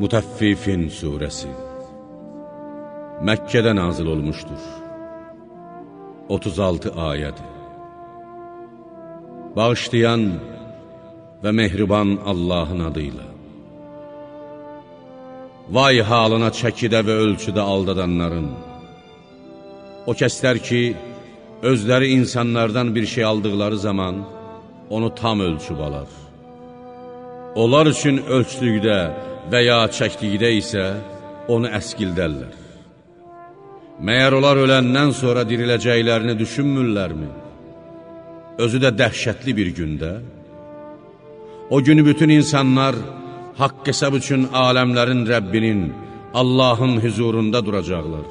Mütəffifin Suresi Məkkədə nazil olmuşdur 36 ayədir Bağışlayan və mehriban Allahın adıyla. Vay halına çəkidə və ölçüdə aldadanların O kəslər ki, özləri insanlardan bir şey aldıqları zaman onu tam ölçüb alar. Onlar üçün ölçlükdə və ya çəkdikdə isə onu əskildərlər. Məyər onlar öləndən sonra diriləcəklərini düşünmürlərmi? Özü də dəhşətli bir gündə. O günü bütün insanlar haqq hesab üçün aləmlərin Rəbbinin, Allahın hüzurunda duracaqlar.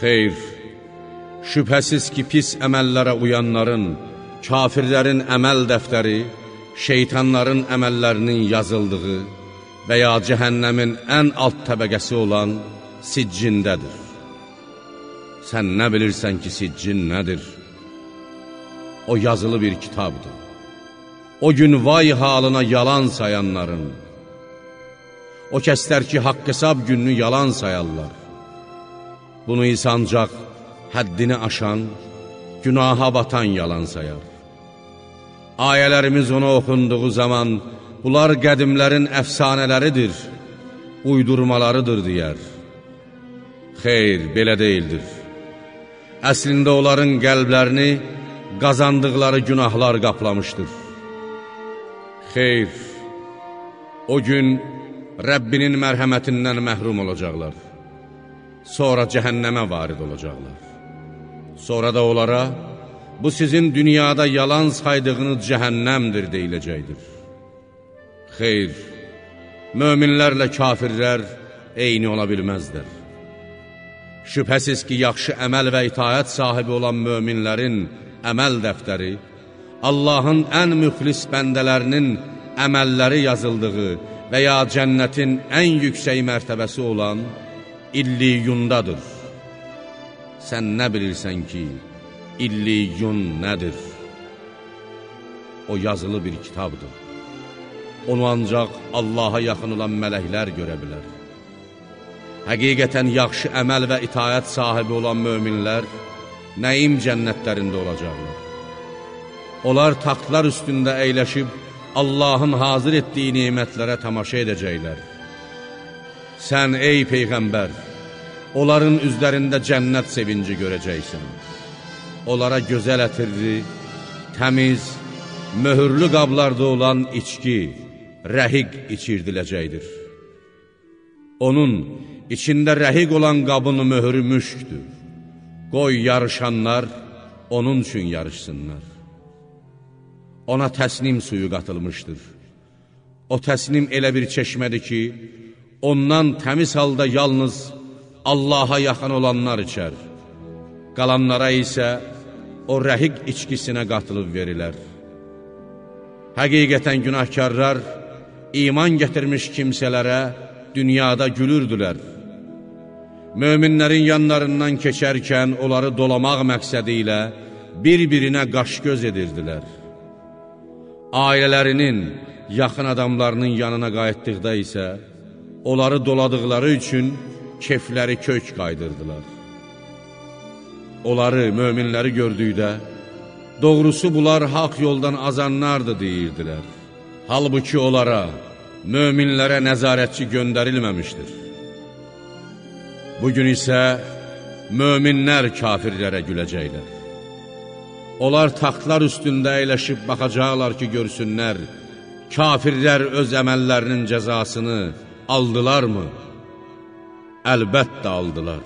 Xeyr, şübhəsiz ki, pis əməllərə uyanların, kafirlərin əməl dəftəri, şeytanların əməllərinin yazıldığı, və ya cəhənnəmin ən alt təbəqəsi olan siccindədir. Sən nə bilirsən ki, siccin nədir? O yazılı bir kitabdır. O gün vay halına yalan sayanların, o kəslər ki, haqq hesab gününü yalan sayarlar. Bunu isə ancaq həddini aşan, günaha batan yalan sayar. Ayələrimiz ona oxunduğu zaman, bunlar qədimlərin əfsanələridir, uydurmalarıdır deyər. Xeyr, belə deyildir. Əslində onların qəlblərini qazandıqları günahlar qaplamışdır. Xeyr, o gün Rəbbinin mərhəmətindən məhrum olacaqlar. Sonra cəhənnəmə varid olacaqlar. Sonra da onlara, bu sizin dünyada yalan saydığınız cəhənnəmdir deyiləcəkdir. Xeyr, möminlərlə kafirlər eyni ola bilməzdir. Şübhəsiz ki, yaxşı əməl və itaət sahibi olan möminlərin əməl dəftəri, Allahın ən müxlis bəndələrinin əməlləri yazıldığı və ya cənnətin ən yüksək mərtəbəsi olan illiyundadır. Sən nə bilirsən ki, illiyun nədir? O yazılı bir kitabdır. Onu ancaq Allaha yaxın olan mələklər görə bilər. Həqiqətən yaxşı əməl və itayət sahibi olan möminlər nəim cənnətlərində olacaqlar. Onlar taxtlar üstündə əyləşib Allahın hazır etdiyi nimətlərə tamaşa edəcəklər. Sən, ey Peyğəmbər, onların üzlərində cənnət sevinci görəcəksən. Onlara gözəl ətirli, təmiz, möhürlü qablarda olan içki, rəhiq içirdiləcəkdir. Onun içində rəhiq olan qabın möhürü müşkdür. Qoy yarışanlar onun üçün yarışsınlar. Ona təsnim suyu qatılmışdır. O təsnim elə bir çeşmədir ki, ondan təmiz halda yalnız Allaha yaxın olanlar içər. Qalanlara isə o rəhiq içkisinə qatılıb verilər. Həqiqətən günahkarlar, iman gətirmiş kimsələrə dünyada gülürdülər. Möminlərin yanlarından keçərkən onları dolamaq məqsədi ilə bir-birinə qaş-göz edirdilər. Ailələrinin, yaxın adamlarının yanına qayıtdıqda isə onları doladıqları üçün kefləri kök qaydırdılar. Onları, möminləri gördükdə, doğrusu bunlar haq yoldan azanlardır deyirdilər. Halbuki onlara, möminlərə nəzarətçi göndərilməmişdir. Bugün isə möminlər kafirlərə güləcəklər. Onlar taxtlar üstündə əyləşib baxacaqlar ki, görsünlər, kafirlər öz əməllərinin cəzasını aldılarmı? Əlbəttə aldılar.